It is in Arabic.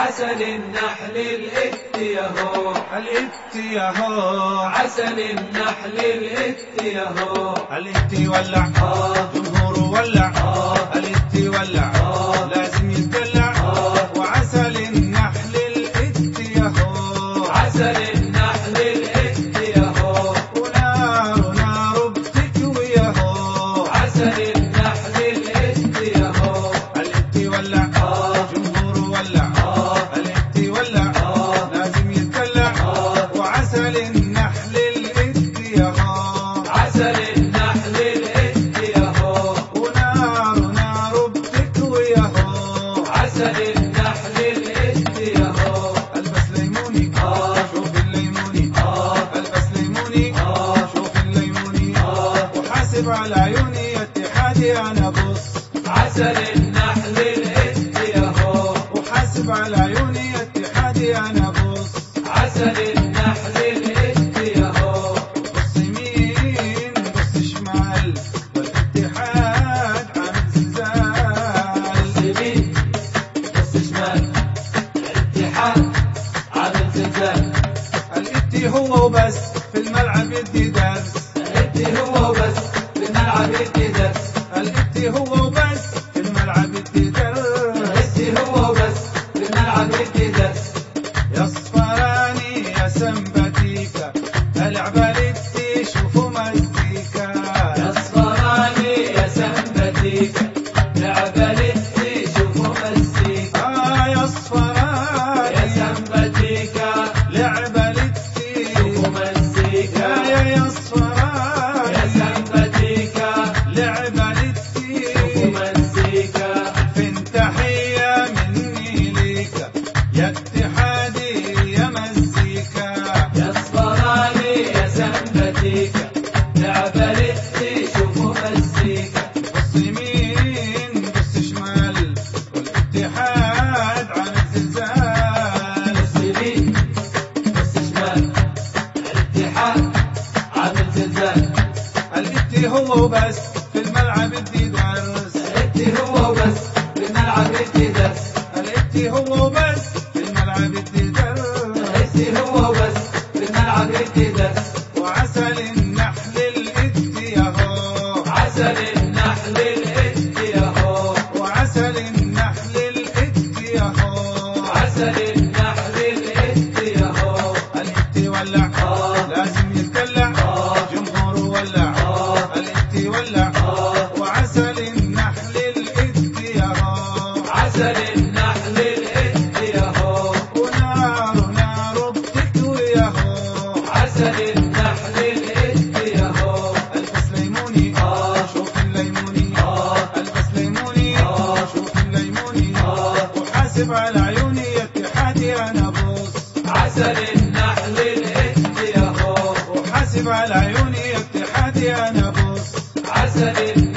عسل النحل الإت يهو عسل النحل الإت يهو ولع آه. جمهور ولع. آه. ولع على عيوني اتحادي أنا بص. عسل النحل الإت يهو وحاسب على عيوني اتحادي أنا بص. عسل النحل الإت يهو بص يمين بص شمال والاتحاد عامل زلزال يمين بس شمال الاتحاد عامل زلزال الاتي هو وبس في الملعب يدي درس. بالملعب يدي درس الاتي هو وبس في الملعب يدي درس الاتي هو بس. بالملعب يدي درس يا صفراني يا سمباتيكا العبة لتي شوفوا مزيكا يا صفراني يا سمبتيكا لعبة لتي شوفوا مزيكا آه يا يا صفراني سمبتيكا لعبة لتي شوفوا مزيكا يا يا يا هو وبس في الملعب ادي درس. الاتي هو بس بالملعب يدي درس. الاتي هو وبس. ادي درس الاتي هو بس يدي درس وعسل النحل الاتي يهو عسل النحل الاتي يهو وعسل النحل الاتي يهو عسل النحل الاتي يهو الاتي ولع لازم يتدلع آه جمهور ولع الاتي ولع وعسل النحل الاتي يهو عسل النحل النحل الاتي يهو وحاسب على عيوني اتحادي أنا بص عسل النحل